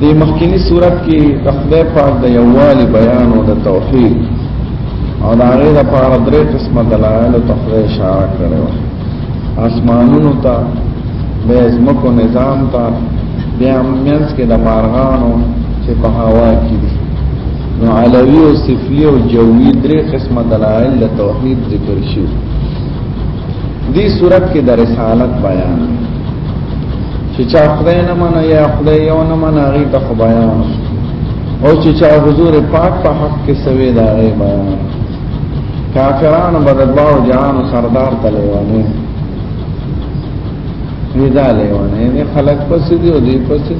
د مخکینی صورت کې د خدای پاک د یووالي بیان او د توحید او د هغه لپاره درې قسمه دلایل او تخریه اشاره کړو اسمانونو ته به زمکو نظام ته بیا منځ کې د مارغانو چې په هوا کې دي نو علوی او سفلی او جوی درې قسمه دلایل د توحید ذکر شوی دی صورت کې د رسالت بیان دی چې چا خدای نه منه یا خدای یو نه منه هغه ته خو بیان او چې چا حضور پاک په حق کې سوي دا غي بیان کافران بد الله او جهان سردار تلوانه دې دا لوانه نه خلق پسې دی او دې پسې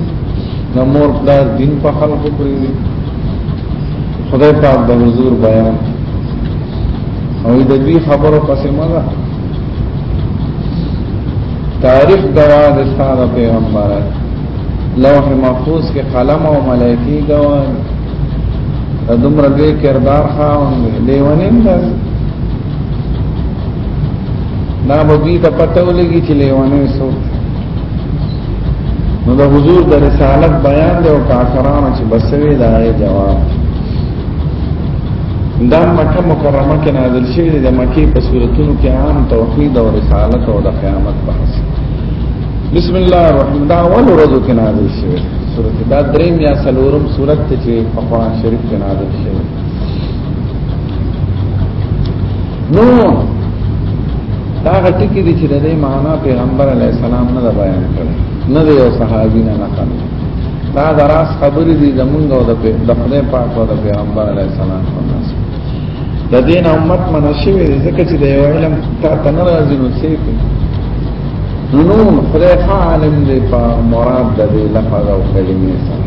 د مور پلار دین په خلقو پرې دی خدای پاک د حضور بیان او د دې خبرو پسې مله تاریخ گواہ د ستاره پیغمبر لوح محفوظ کې قلم او ملائکی گواہ د دومره لوی کردار خاوند لیونین ده دا به دې ته پته ولګي چې لیوانه سو نو د حضور د رسالت بیان دی او کافرانو چې بسوي دا جواب دا مکه مکرمه کې نازل شوی دی د مکه په صورتونو کې عام توحید او رسالت او د قیامت بحث بسم الله الرحمن دا اول ورځو کې نازل شوی سورۃ دا دریم یا سلورم سورۃ ته چې په قرآن شریف کې نازل شوی نو دا غټی کې چې د دې معنا پیغمبر علی السلام نه بیان کړ نه یو صحابي نه نه دا دراس خبرې دي زمونږ او د خدای پاک او د پیغمبر علی السلام د دین امت منشوي ځکه چې د یو علم تا تنه راځي نو څه کوي نون خدای عالم دې په مراد د دې لفظ او کلمې سره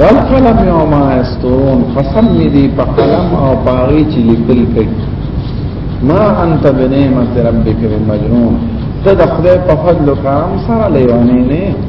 والقلم یوم استون قسم دې په قلم او باغی چې لیکل کوي ما انت بنعمت ربک بمجنون ته د خدای په فضل او کرم سره لیوانې نه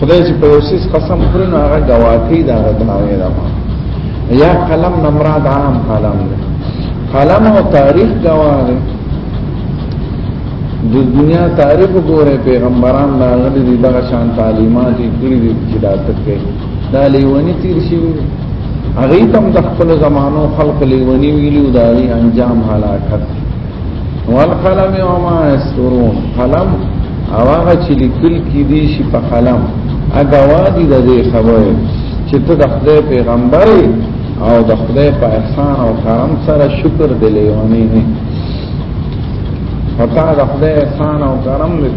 خدای چې په یوسیس قسم خوري نو هغه گواکې دا غدناوي دا یا قلم نمراد عام قلم دی قلم او تاریخ گواه دی د دنیا تاریخ ګوره پیغمبران دا غلي دي دغه شان تعلیمات یې کړی دي چې دا تکي دا لیونی تیر شي هغه تم د خپل زمانو خلق لیونی ویلو دا انجام هلاکت والقلم وما يسطرون قلم او هغه چې لیکل کې دي شي په قلم اګه وادي د دې خبره چې ته د خدای پیغمبر او د خدای په احسان او کرم سره شکر دې لیونی نه پتا د خدای احسان او کرم دې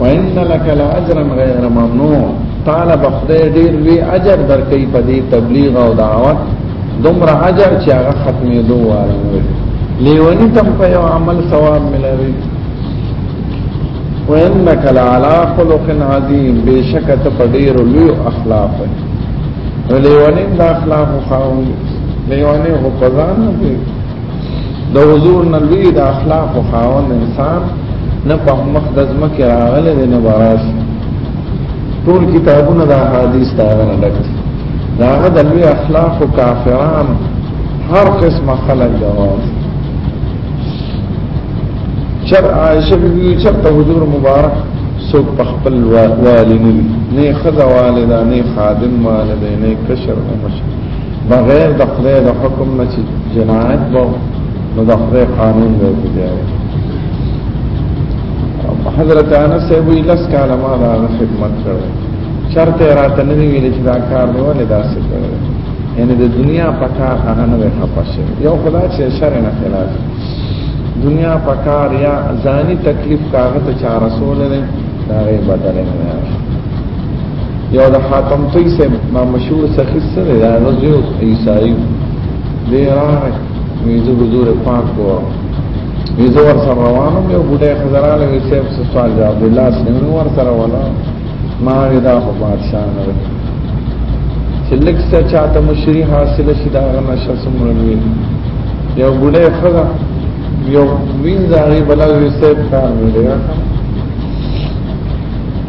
وان لك لاجرا غير ممنون طالب خدای ډیر وی اجر درکې په دې تبلیغ او دعوت دومره اجر چې هغه ختمې دوه لیونی تم په یو عمل ثواب ملوي وانك لعلى خلق عظيم بشک ته په ډیر لوی اخلاق لیونی د اخلاق خاوند لیونی هو په ځان نه د حضور نبی د اخلاق او خاوند انسان نه په مخ د ځمکه راغله د نه باراس ټول کتابونه د حدیث دا نه ډک دا د لوی اخلاق او کافران هر قسم خلق دا چر عائشه بي چر ته حضور مبارک سو په خپل والي نه نه خزه والده نه خادم والده نه کشر نه مشر بغیر د خدای د حکم نه چې جنایت به نو د خدای قانون دی بجای حضرت انس صاحب لس کال ما دا خدمت کړو چرته راته نه ویل چې دا کار نو نه داسې کړو یعنی د دنیا په کار هغه نه خپه شي یو خدا چې شر نه خلاف دنیا په کار یا ځاني تکلیف کاغه ته چا رسول نه دا غي بدل نه یو د خاتم توی سه ما مشهور سخی سره دا رجو عیسائی دی راغی میزو حضور پاک کو میزو ور سره روانو یو بډای خزرال وی سیف سه سوال جواب دی لاس نیو ور سره ولا ما دا خو بادشاہ نه وی چې لک سه چاته مشری حاصل شي دا غنا شخص مرنوي یو بډای خزر یو وینځه غي بلل وی سیف کار نه دی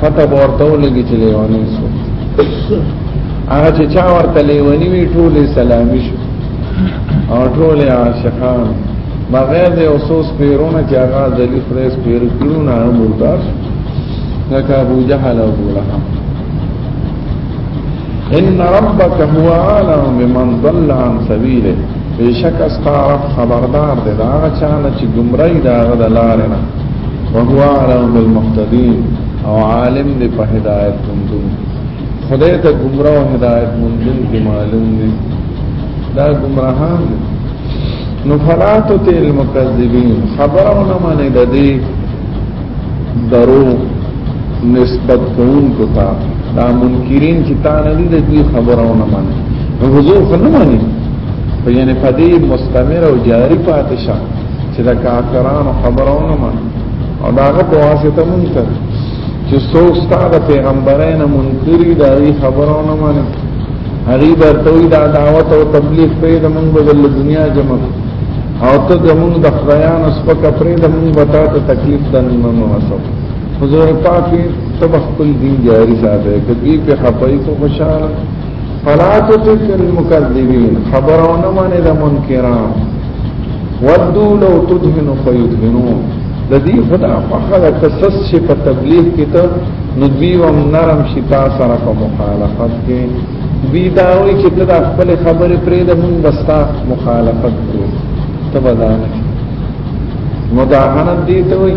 فته ورته ولګي چې لیونی سو هغه چې چا ورته لیونی وی ټول سلامي شو او ټول عاشقان بغیر د اوسوس پیرونه چې هغه ذلی خدای سپیر کړو نه مردار لکه ابو جهل او ابو لهب ان ربك هو عالم بمن ضل عن سبيله بشک استا رب خبردار دی دا چانه چې گمراهی دا غد لارنه وهو اعلم بالمهتدين او عالم دی په هدایت مندون خدای ته گمراه هدایت مندون کې معلوم دی دا گمراهان نو فلاتو تیل مکذبین خبرو نه معنی د دې درو نسبت کوون کو تا دا منکرین چې تا نه دي د دې خبرو نه معنی حضور خو نه معنی یعنی په دې مستمر او جاری پاتې شه چې دا کافرانو خبرونه من او دا غو په واسطه مونږ ته چې څو ستاره پیغمبران منکری دا غي خبرونه من هغه درته دا دعوت او تبلیغ په د مونږ بدل دنیا جمع او ته د مونږ د خدایان سپک پرې د مونږ وتا ته تکلیف د نیمه وسو حضور پاک تبخ کل دین جاری ساته کدی په خپای کو خوشاله فلا تطف المكذبين خبرونه منه د منکران ودو لو تدهن فيدهنون د دې خدا فخر قصص چې په تبلیغ کې ته ندوی و نرم شتا سره په مخالفت کې وی دا وی چې ته د خپل خبرې پرې د مونږ بستا مخالفت کوو ته بدانه مداهنت دی ته وی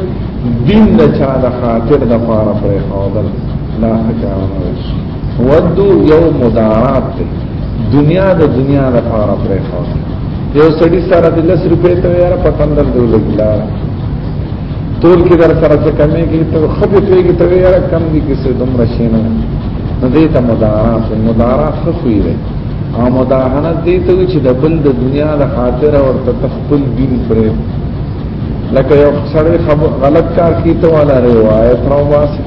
دین د چا د خاطر د پاره پرې خاطر لا خچاونه ودو یو مدارات دی دنیا د دنیا د پاره پرې خو یو سړی سره د 10 روپې ته یاره په تندر دی لګلا ټول کې در سره څه کمې کې ته خپې پیږي ته یاره کم دي کې څه دم رشینه نه دې ته مدارات مدارات خو خوې دی او مداهنه دې ته چې د بل د دنیا د خاطر او تخپل دین پرې لکه یو سړی غلط کار کیته والا روایت راوباسي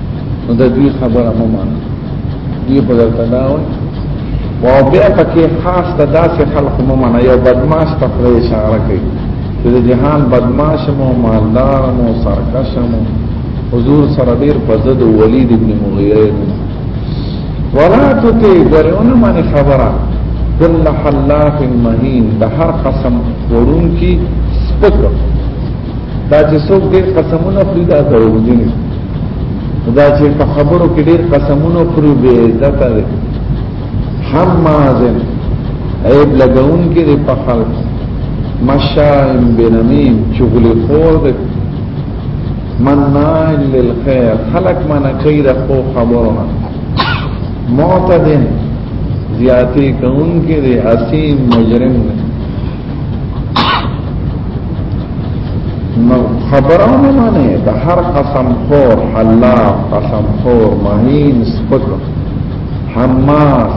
نو د دوی خبره مو مان دی په درته دا وای او بیا پکې خاص د داسې خلق مو مان یو بدمعاش تفریح اشاره کوي د جهان بدمعاش مو مالدار مو سرکش مو حضور سره ډیر په زد ولید ابن مغیره ولا تطیع ورونه باندې خبره کل حلاف مهین د هر قسم ورون کی سپک دا چې څوک دې قسمونه خوري دا دروځي دا چې په خبرو کې ډېر قسمونه پرې به دا کوي هم مازن عیب لګون کې د په خلق مشائم بنمیم چغلی خور د منان للخير خلق من کوي د خو خبرونه معتدن زیاتی کون کې د حسین مجرم نه نو خبرانه معنی د هر قسم خور حلاف قسم خور مهین سپک حماس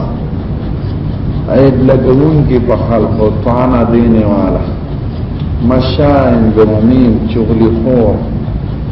عید لګون کې په خلق او طعنا دینه والا مشاین درمیم چغلی خور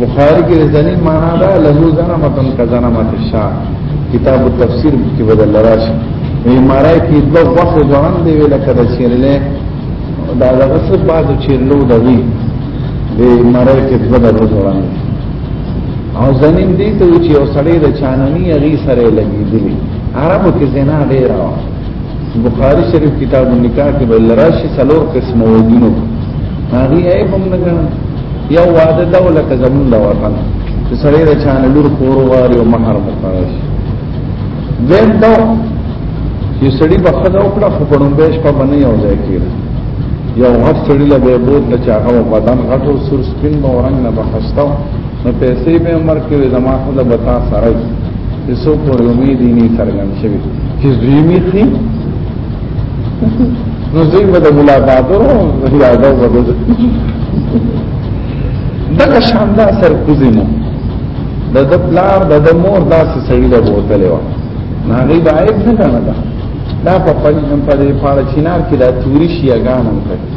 بخاری کې ځنی معنا دا لزو زنا متن کزنا مت شا کتاب التفسیر کې بدل راش وی مارای کې دو وخت ځوان دی ویل کده چیرلې دا دغه څه بعد چیرلو دغی دی مارای کې دو بدل ځوان او زنیم دی ته چې او سړی د چاننی هغه سره لګیدلی عربو کې زنا ډیر راو بخاری شریف کتاب النکاح کې بل راشي څلور قسم ودونو هغه یې هم نه غواړم یو واده دا ولکه زمون دا ورته چې سړی د چانه لور کور غواړي او مہر مقرر شي زم دا چې سړی په خدا او کړه خو په نومبه شپه باندې یو ځای کېږي یو غټ سړی له به بوت نه چاغه او بدن غټ او سر سپین مورنګ نه بخښتاو نو پیسې به عمر کې زما خدا بتا سره یسو پر یومې دي نه څرګند شوی چې زیمې دي نو زی به د ملاقاتو یا دا وګړو دغه شاندار سر کوزینو د د پلار د د مور داسې سړی له بوتلې و ناغي باید نه کنه دا په پنځم په دې پاړه چینار کې دا توري شیګان هم کوي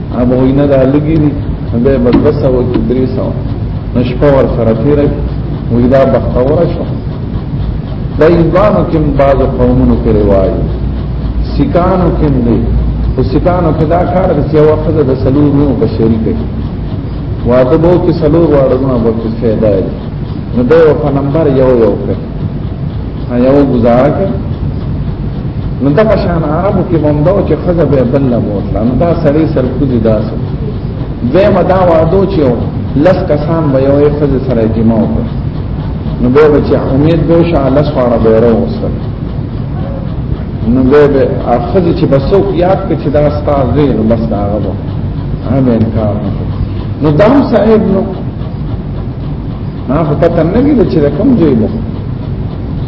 ابو وینا د لګی دي به مدرسه و چې درې سو نشپه ور سره تیرې وې دا بختور شو د ایمانو کې بعض قومونو کې روایت سکانو کې دی او سکانو کې دا کار چې یو وخت د سلور نو بشری کې واده بو کې سلور واړو نه بو کې فائدہ نو دا په نمبر یو یو کې یو گزاره کړ نو دا شان عربو کې مونږ چې خزه به بل نه بوتل نو دا سړی سرکوزي داسو زه مدا وادو چې لس کسان به یو خزه سره جمع وکړ نو به بچ امید به شا لس فاره به راوصل نو به به خزه چې بسو یاد کې چې دا استاد دی نو بس دا غو هم انکار نو دام صاحب نو نه خو پته نه کیږي چې کوم ځای ده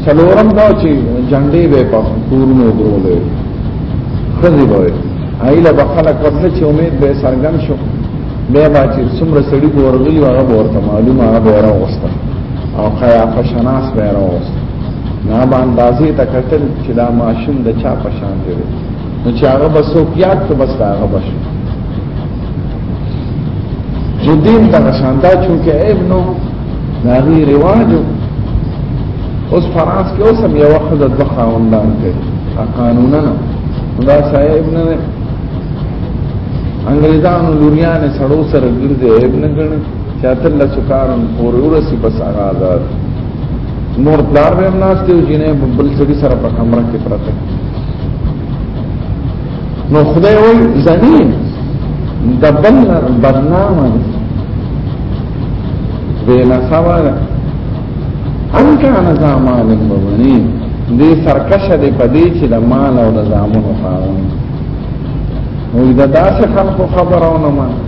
څلورم دا چې جنډې به په کورونو درولې خزي به ایله به خلک ورته چې امید به سرګن شو به با چې څومره سړي ورغلی هغه ورته معلومه هغه ورغوسته او قیافه شناس به راوسته نه به اندازې ته کتل چې دا ماشوم د چا په شان دی نو چې هغه بسو پیات ته بس هغه بشو چې دین ته شاندا چونکه ابنو داغي رواجو اوس فرانس کې اوس هم یو خدای د خاوندان کوي قانونونه دا سایه ابن نه انګریزانو لوریانه سړو سره ګرځي ابن ګڼي چې اتل له سکارن پورې ورسي بس هغه آزاد نور پلار به هم ناشته او جنې بل سړي سره په کمره کې پراته نو خدای وای زمين د بل برنامه وینا سوال ان کان زمان مبنی دې سرکش دې پدې چې د مال او د زامنو خاون وي دا داسې خلکو خبرونه مانه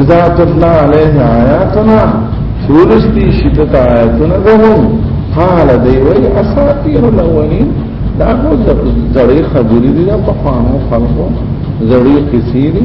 اذا تطلع عليه آیاتنا شورستی شدت آیاتنا دهم قال دی وی اساطیر الاولین دا خو زړی خبرې دي دا په خوانو خلکو زړی قصې دي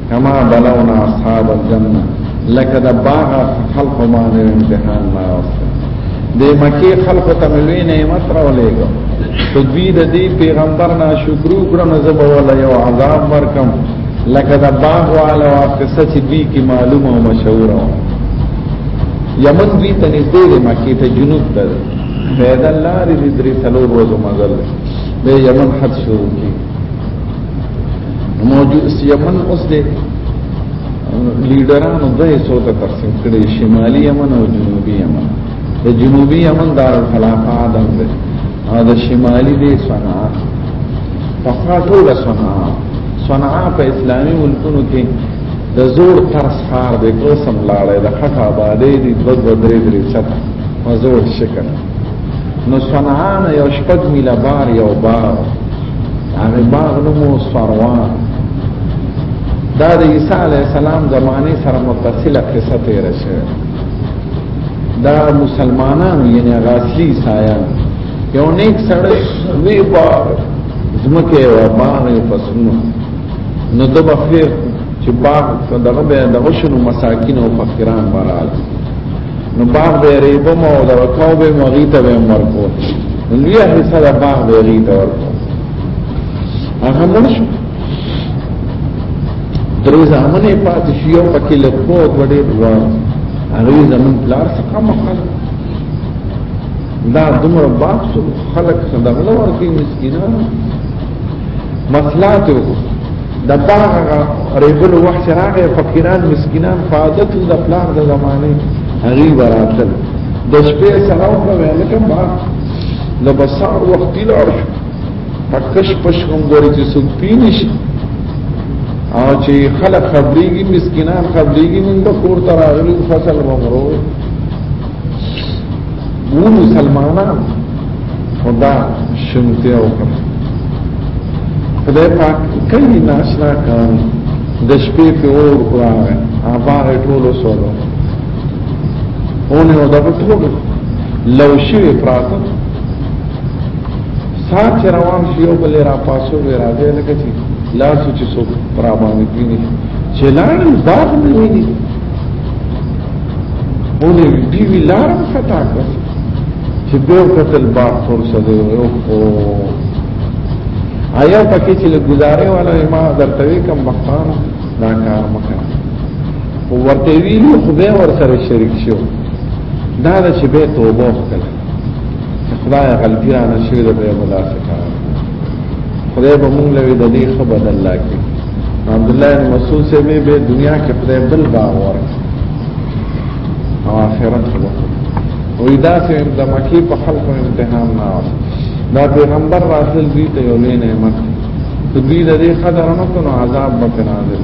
کما بلونا اصحاب الجنه لکه د باغ خلق باندې امتحان ما وسته د مکی خلق ته ملوی نعمت راولېګو تدوید دی پیغمبر نا شکر کرم زب ولا یو عذاب ورکم لکه د باغ والا واقصه چې دی کی معلومه او مشهور و یمن دی ته نږدې د مکی ته جنوب ته پیدا لارې درې څلور ورځې مزل د یمن حد شروع کی موجود یمن اوس دې لیډرانو به څو ته تقسیم کړي شمالي یمن او جنوبي یمن د جنوبي یمن دار الخلافه آدم دی او د شمالي دی صنعاء فقط ټول صنعاء صنعاء په اسلامي ملکونو کې د زور ترس خار دی کوسم لاړې د خټه آبادې دي دوه درې درې سطح مزور شکل نو صنعان یو شپږ میله بار یو بار هغه باغ نومو سروان دا د عیسی علی السلام زمانه سره متصله قصه تیر شوه دا مسلمانان یعنی غاسلی سایان یو نیک سره وی بار زمکه و باغ پسونو نو د بخیر چې باغ دغه دغه شنو مساکین او فقیران برال نو باغ به ریبه مو او دا کاو به مو غیته به مرکو لوی حصہ دا باغ به غیته ورکو هغه مړ شو درې ځامنې پاتې شو یو پکې له پوت وړې دوه هغه زمون پلار څخه مخاله دا دومره باغ شو خلک صدقه ورکړي مسکینانو مسلات وکړي د باغ ریبل وخت راغی فقیران مسکینان فعادت د پلان د زمانه هغه وراتل د شپې سره او په لکه ما له بسار وخت لار پکش پش کوم ګوري چې څوک پینش او چې خلک خبرېږي مسکینان خبرېږي موږ به کور ته راغلو فصل ومرو ټول مسلمانان خدا شنته او خدای پاک کلی ناشنا کان د شپې په اور کړه آبار ټول سره اونه او دا ټول لو شي پراته سات روان شي او بل را پاسو وی را دی لکه چې لا سوچ سو پرا باندې کینی چلان ځاګ نه ویني ولې دی وی لار خطا کړ چې به قتل بار تور سره یو کو آیا پکې چې گزارې والا ما درته کوم مقام دا کار مکه ورته ویلو خدای ور سره شریک شو دا چې به توبه وکړه خدای غلطی را نشوی ده بیا بدا سکا خدای با مونگ لوی ده دی خبر اللہ کی عبداللہ ان مسعود سے بھی بے دنیا کے خدای بل باغ ورک او آخرت خبر وی دا سے دمکی پا خلق و امتحان ناو دا پیغمبر راسل دوی تا یولین احمد دوی دا دی قدر نکنو عذاب بکنازل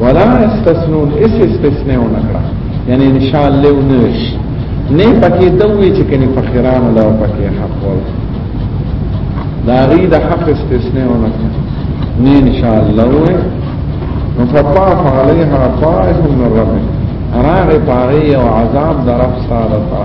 ولا استثنون اس استثناء نکړه یعنی ان شاء الله ونوش نه پکې دوی چې کني فقيران لا پکې حق ول دا غي د حق استثناء نکړه نه ان شاء الله وې نو فطاف عليها طائف من ربه راغ پاغي او عذاب درف سارتا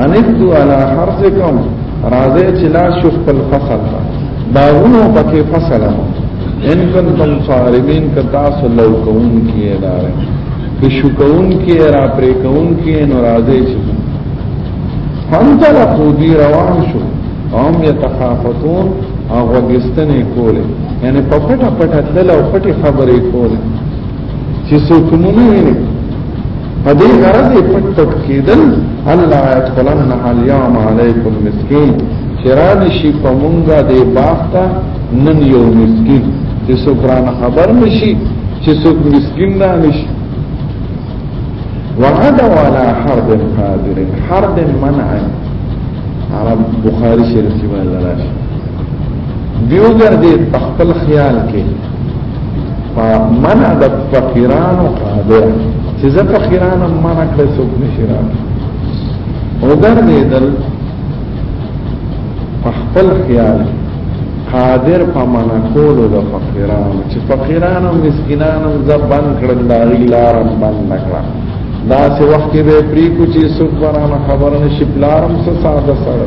انتو علی حرثکم راځي چې لا شو خپل فصل ته باغونو پکې فصل مو ان کنتم صارمین کتا سلو کون کی اداره کې شو کون کی را پرې کون کی نو راځي چې هم تل خو دی روان شو هم یتخافتون او وګستنې کولې یعنی په پټه پټه تل او پټه خبرې کولې چې څوک مونږ نه په دې غرض پټ پټ کېدل الله يدخلن اليوم عليكم مسكين چران شي په مونږه دې باغتا نن یو مسكين چې سکران خبر نشي چې څوک مسكين نه نشي وعد ولا حرب قادر حرب منع عرب بخاری شریف کې ویل راشي دیو ګر دې تخپل خیال کې منع د فقیرانو قادر چې زه فقیرانو منع کړې څوک نشي را وګرځېدل په خپل خیال قادر په معنا کولو د فقیرانو چې فقیرانو مسکینانو زبان کړل دا لارم بند کړه دا سه وخت کې به پری کوچی سوبرانه خبرونه شپلارم سره ساده سره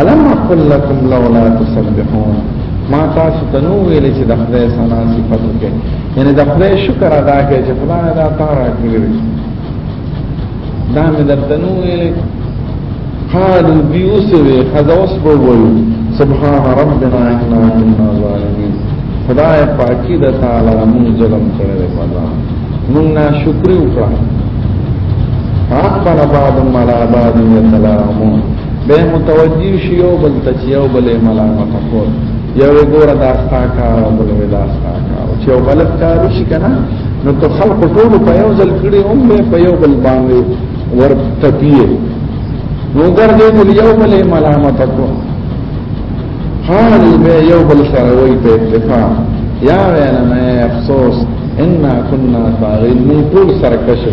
علم اقول لكم لولا تسبحون ما تاسو ته نو ویل چې د خدای ثنا صفات وکړي یعنی د خدای شکر ادا کړئ چې خدای دا تارا کړی دا مې درته نو ویل قالو بيوسوي خدا اوس په وایو سبحان ربنا انا كنا ظالمين خدای پاکی د تعالی مون ظلم کړی په ځان مون نه شکر وکړه حق بنا بعد ملا بعد يتلامون به متوجی شي او بل تچیو بل ملامت کول یو ګور دا ستا کار او بل دا ستا کار چې یو غلط کار شي کنه نو ته خلق ټول په یو ځل کړي هم به په یو بل باندې ور تپیه نو ګرځې دې یو بل ملامت کو حال به یو بل سره وي په اتفاق یا وینا افسوس ان كنا طاغين من طول سرکشه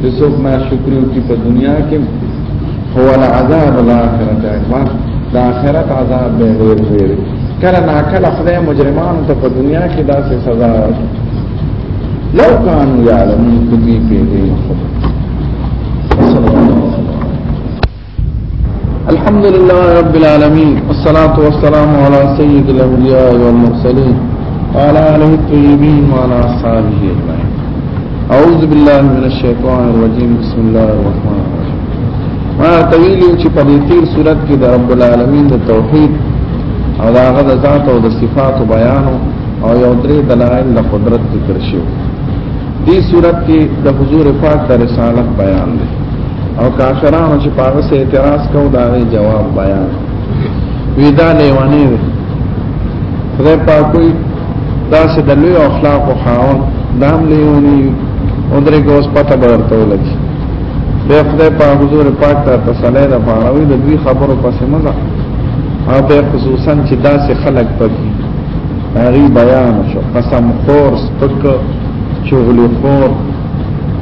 چې څوک ناشکری وکړي په دنیا کې هو العذاب الاخرت اکبر د آخرت عذاب به ډېر ډېر کله نا کله خدای مجرمانو ته په دنیا کې داسې سزا ورکړي لو كانوا يعلمون كتي في دين خبر الحمد لله رب العالمين والصلاة والسلام على سيد الأنبياء والمرسلين وعلى آله الطيبين وعلى أصحابه أجمعين أعوذ بالله من الشيطان الرجيم بسم الله الرحمن الرحيم ما طويل چې په دې تیر صورت کې د رب العالمین د توحید او هغه د ذات او د صفات بیان او یو درې دلایل د قدرت ذکر شوی دې صورت کې د حضور پاک د رسالت بیان دی او کافرانو چې پاغه سه اعتراض کو دا غي جواب بیان ویدا لیوانی دی خدای پاک کوئی دا سه د لوی اخلاق او خاون دام لیونی او درې ګوس پته ورته ولګي به خدای پاک حضور پاک ته تسلی ده پاروي د دوی خبرو پسې مزه او به خصوصا چې دا سه خلق پکې هغه بیان شو قسم خور سپک چغلی خور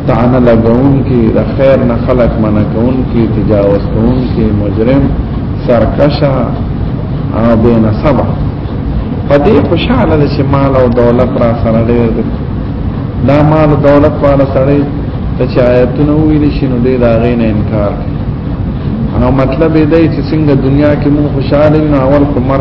تان لګون کی د خیر نه خلق منع کون کی تجاوز کون کی مجرم سرکشا او بین سبا پدې خوشاله دي چې مال او دولت را سره ډېر دي دا مال او دولت په اړه سره ته چې آیتونه ویل شي نو ډېر هغه نه انکار کوي نو مطلب دې چې څنګه دنیا کې مو خوشاله نه اول کومر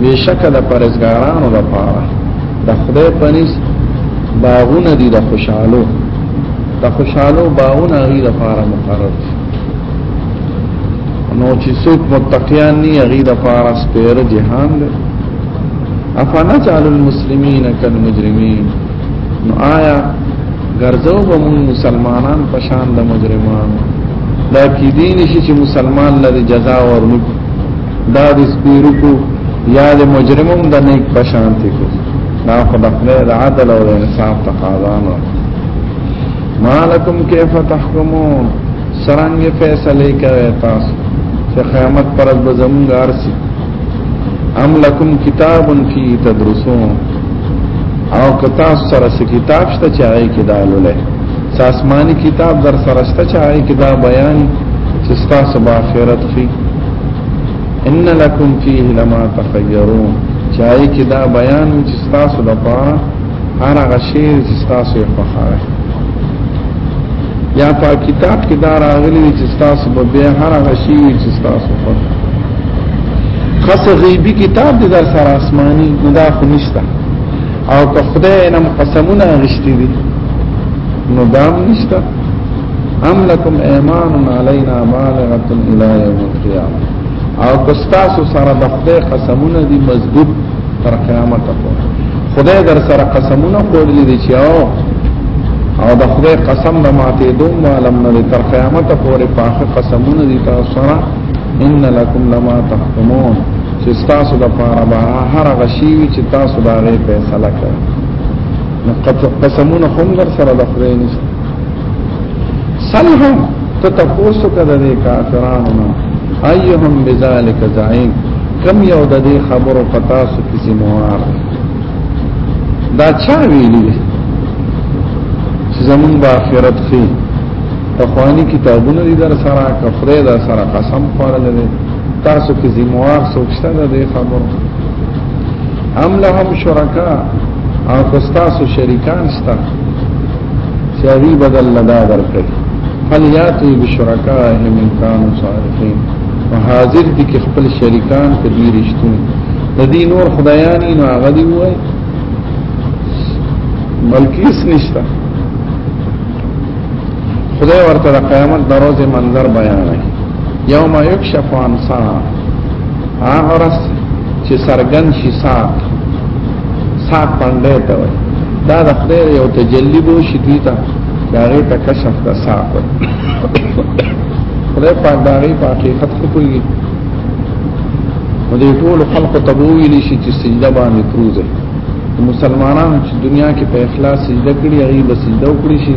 بشک د پرزګارانو لپاره د خدای پنيس باغونه دي د خوشحالو د خوشحالو باغونه غي لپاره مقرر دي نو چې څوک متقیان ني غي لپاره سپیر جهان دی افانا جعل المسلمین کل مجرمین نو آیا ګرځو به مون مسلمانان پشان د مجرمانو دا کې دي نشي چې مسلمان لري جزا ورنکړي دا د سپیرو کو یا د مجرمم د نیک پشانتی کو نا خو د خپل د عدل او انصاف تقاضا نه مالکم کیف تحکمون سرنګ فیصله کوي تاسو چې قیامت پر ورځ به زمونږ ارسي ام لکم کتاب فی تدرسون او کتا سره کتاب شته چې آی کې دالوله ساسمانی کتاب در سره شته چې آی کې دا بیان چې تاسو به آخرت فی ان لکم فيه لما تخيرون چای کې دا بیان چې تاسو د پاره هر هغه شی چې تاسو یې خوښوي یا په کتاب کې دا راغلي چې تاسو به بیا هر هغه شی چې تاسو خوښوي خاص غیبی کتاب دې در سره آسماني ګدا خو نشته او که خدای نم قسمونه غشتي دي نو دام نشته ام لکم ایمان علینا بالغت الى یوم القیامه او کستاسو سره د خدای قسمونه دي مضبوط تر قیامت پورې خدای در سره قسمونه خوړلې دي چې او او د خدای قسم به ماته دوم عالم نه تر قیامت پورې پاخه قسمونه دي تاسو سره ان لکم لما تحکمون چې تاسو د پاره به هر غشي چې تاسو دا غي فیصله کړئ نو قسمونه هم در سره د خدای نشته سلهم تتفوسو کده دی کافرانو نا ایهم بذالک زعیم کم یو د دې خبرو پتا سو کسی موار دا چا ویلی دی چې زمون با آخرت خي اخوانی کتابونه دي در سره کفره در سره قسم خوړل دي تاسو کې زموار سوچته ده د خبرو هم لهم شرکا او تاسو شریکان ستاسو سیاوی بدل لدا درکړي هل یاتی بشرکائه من کانو صالحین وحاضر دي کې خپل شریکان په دې رښتون د دې نور خدایانی نو هغه دی وای بلکې اس نشته خدای ورته د قیامت دروازه منظر بیان یوم یکشف عن ساعه هغه ورځ چې سرګن شي سات سات باندې ته وي دا د خدای یو تجلی بو شي دوی ته هغه ته کشف د سات وي خدای پاک دا غي په حقیقت کې کوي نو دې ټول خلق تبویل شي چې سجده باندې پروزه مسلمانانو چې دنیا کې په اخلاص سجده کړي هغه به سجده وکړي شي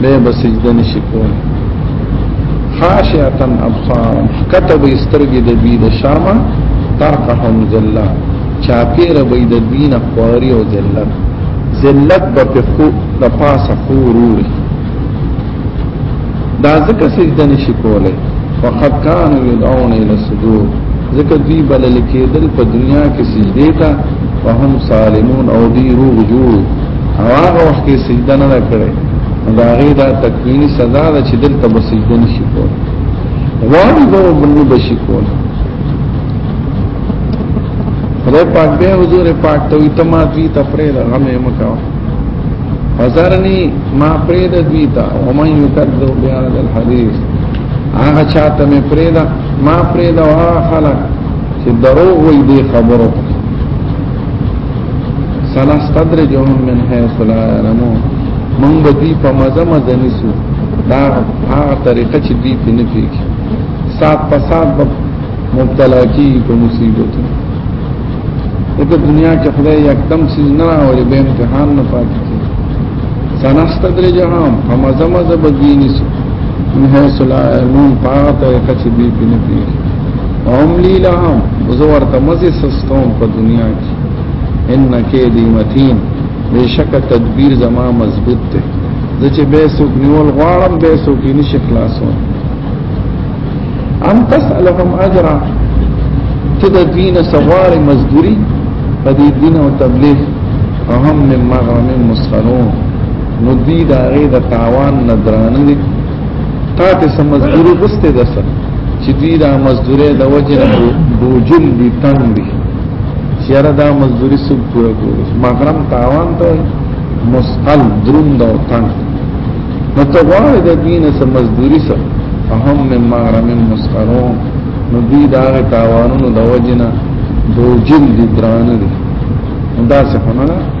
به به سجده نشي کول خاشعتن ابصار کتب استرګې د بی د شرما ترقهم ذلہ چاپیر به د دین خواري او ذلت ذلت به په خو د پاسه خوروري دا ځکه سجده نشي کولای فقط كانوا يدعون الى السجود ځکه دوی بلل کېدل په دنیا کې سجده ته وهم سالمون او دی روغ جوړ او هغه وخت کې سجده نه کړي دا غي دا تکوینی سزا ده چې دلته به سجده نشي کول وایي به بنو بشي کول خدای پاک به حضور پاک ته وي تما دوی ته پرې دا غمه مکو حضرني ما پرې دا دوی ته او مې یکذو بیا د الحدیث هغه چاته مې پرې دا ما پرې دا خلک چې دروغ وي دې خبرو سنا استدرجهم من حيث لا يعلمون من بدی په مزه مزه نسو دا هغه طریقه چې دی په نه پیږي سات په سات به مبتلا کی په مصیبت دغه دنیا کې خدای یکدم سیز نه راوړي به امتحان نه پاتې کی سنا استدرجهم په مزه مزه بدی نسو من حيث لا يعلمون په هغه طریقه چې دی په نه پیږي هم لیلهم زور ته مزه سستوم په دنیا کې ان کې دی متین بشک تدبیر زما مضبوط ته د چې به سوق نیول غواړم به سوق یې نشي خلاصون ام تسالهم اجرا ته د دین سوار مزدوری په دې دین او تبلیغ اهم من مغرم مسخرون نو دی دا غي د تاوان ندرانه دي تا ته سم مزدوري غوسته ده سره چې دوی دا مزدوري د وجه نه بوجل دي تنګ دي چیرې دا مزدوري سب پوره کوي مغرم تاوان ته مسقل درون دا او تنګ نو ته غواړې د دین سم مزدوري سره فهم من مغرم مسقلون نو دوی دا تاوانونو د وجه نه بوجل دي درانه دي دا څه نه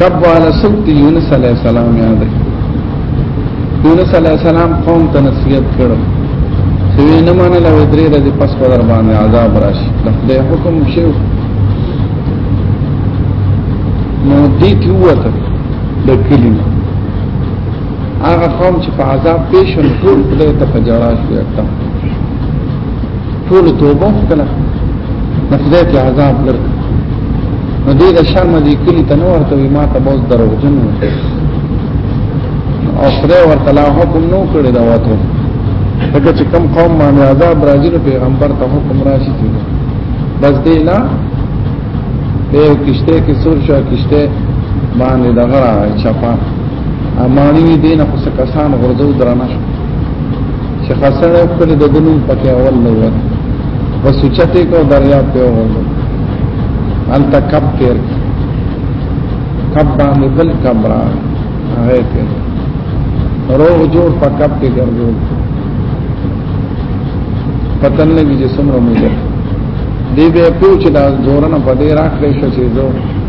کب والا سبت یونس علیہ السلام یاد ہے یونس علیہ السلام قوم ته نصیحت کړو چې نه مانه لا درې ورځې پس په در باندې عذاب راشي د خدای حکم شو نو دې کې وته د کلمه هغه قوم چې په عذاب پیښ شول ټول خدای ته فجړا شو ټول توبه کړه نو خدای ته عذاب درک نو دې د شرم دې کلی ته نو ورته ما ته بوز درو جن او خدای ورته لا حکم نو کړی دا وته هغه چې کم قوم باندې عذاب راځي نو پیغمبر ته حکم راشي چې بس دې نه په کشته کې سور شو کشته باندې دغه چپا امانی دین خو څه کسان غردو درنه چې خاصه خپل د دنوم پکې اول نه و بس چته کو دریا په وګورم ان تکب تیر کب باندې بل کمرا هغه ته روغ جوړ په کب کې ګرځول پتن لګي چې څومره مو دې به پوښتنه زورنه پدې راکړې شې چې زه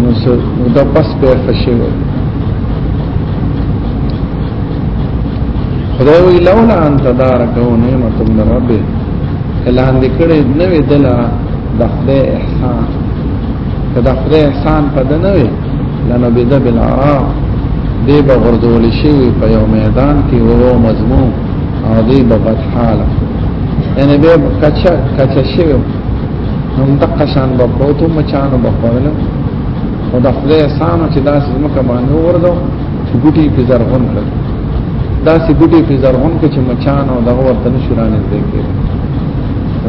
نو څه دا پس به فشي وي خدای وی لولا ان تدارک او نعمت من رب اعلان دکړې نوې دلا د خدای احسان کدا خدای احسان پد نه وي لنه بده بالعراق دی به غردول شي په یو میدان کې وو مضمون او دی به بدحاله یعنی به کچا کچا شي هم دقه شان به پروتو مچانو به خوړل او د خدای احسان چې دا زمکه باندې وردو چې ګټي په زرغون کړ دا چې ګټي په زرغون کې چې مچان او دغه ورته نشورانه دې کې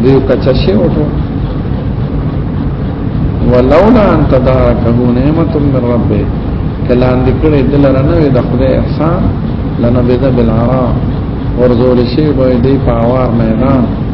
دې یو کچا شی وټو ولولا ان تدارکه نعمت من ربه کلان دکړې دلرنه د خدای احسان لنبذ بالعراء ورزول شی به دې په اوار میدان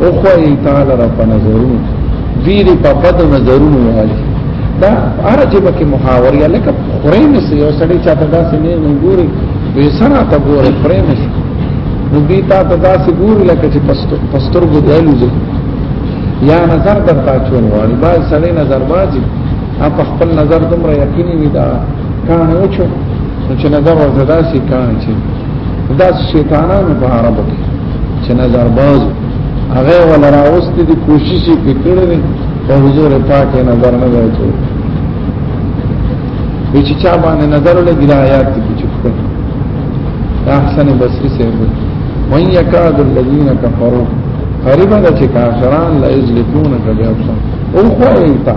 او خو یې تعالی را په نظرونو دیر په بد نظرونو والی دا ارجه بکه محاوري لکه خورې مې سي او سړی چاته داسې نه نه ګوري وې سره ته ګوري خورې مې سي نو بي تا ته داسې ګوري لکه چې پستر پستر ګدایلو زه یا نظر درته چون والی با سړی نظر بازي اپ خپل نظر دومره یقیني وي دا کانه وچو چې نظر ورته داسې کانه چې دا شیطانانو په عربو کې چې نظر باز هغه ولا راوستي دي کوشش یې کړې په حضور پاک نظر نه راځي وی چې چا باندې نظر لګی دا آیات کې چې کوي احسن بصری سے وان یکاد الذین کفروا قریبا چې کافران لا یزلفون کبه ابصار او خو ایتا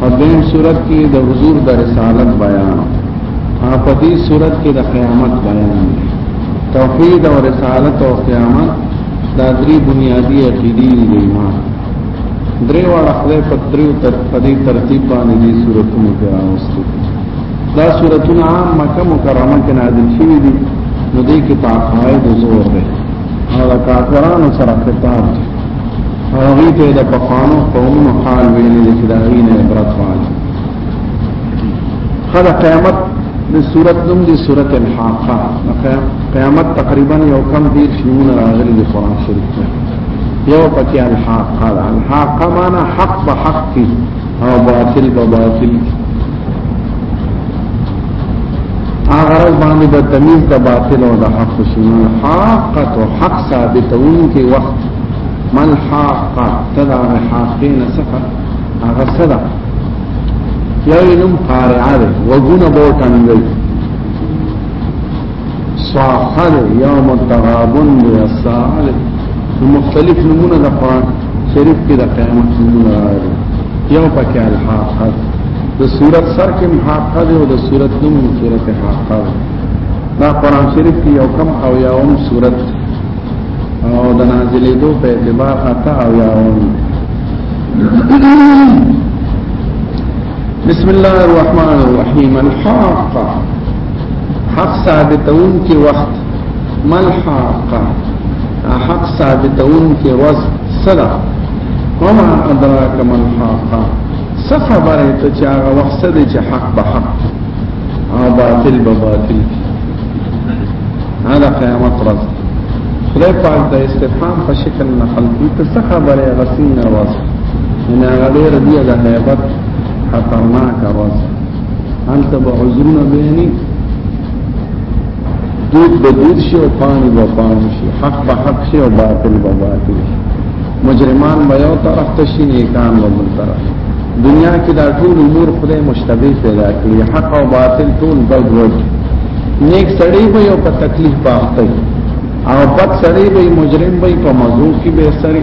په دیم صورت کې د حضور د رسالت بیان او په دې صورت کې د قیامت بیان دی توحید او رسالت او قیامت دا درې بنیادی عقیدې دي د ایمان درې واړه خپل په درې تر په دې ترتیب باندې دې صورتونو کې راوستي دا صورتونه عام مکه مکرمه کې نازل شوي دي نو دې کې په عقاید زور دی او کافرانو سره خطاب دی هغه ته د پخوانو قومونو حال ویلې چې دا غینه عبرت واله خدا قیامت د صورت نوم دی صورت الحاقه قیامت تقریبا یو کم دیر شمون راغلی دی قرآن شریف یو پکی الحاقه الحاقه مانا حق بحق کی او باطل په باطل هغه راز باندې د تمیز د باطل او د حق شنو حقت او حق ثابتون کې وخت من حق تدع حقین سفر هغه سره یو علم قارعه ده وګونه بوټان دی صاحب یوم التغابن یا صاحب مختلف نمونه د قرآن شریف کې د قیامت نمونه راغلي یو پکې الحاقه د صورت سر کې حاقه دی او د صورت نوم صورت حاقه دی دا قرآن شریف کې یو کم او یاوم صورت او د نازلې دو په اعتبار اتا او یاوم بسم الله الرحمن الرحیم الحاقه حق ثابتون کې وخت من حق حق ثابتون کې وز صدا وما ادراک من حق څه خبره ته چې هغه وخت څه دی چې حق به حق او باطل به باطل هذا قیامت ورځ خدای پاک د استفهام په شکل نه خلق ته څه خبره غسین نه ورځ ان هغه ډیر دی د هیبت خطرناک ورځ انت بعذرنا بینی دود به دود شي او پانی به پانی شي حق به حق شي او باطل به باطل شي مجرمان به یو طرف ته شي نیکان به بل طرف دنیا کې دا ټول امور خدای مشتبه پیدا کړی حق او باطل ټول ګډ وډ نیک سړی به یو په تکلیف پاخته او بد سړی به مجرم به په مزو کې به سره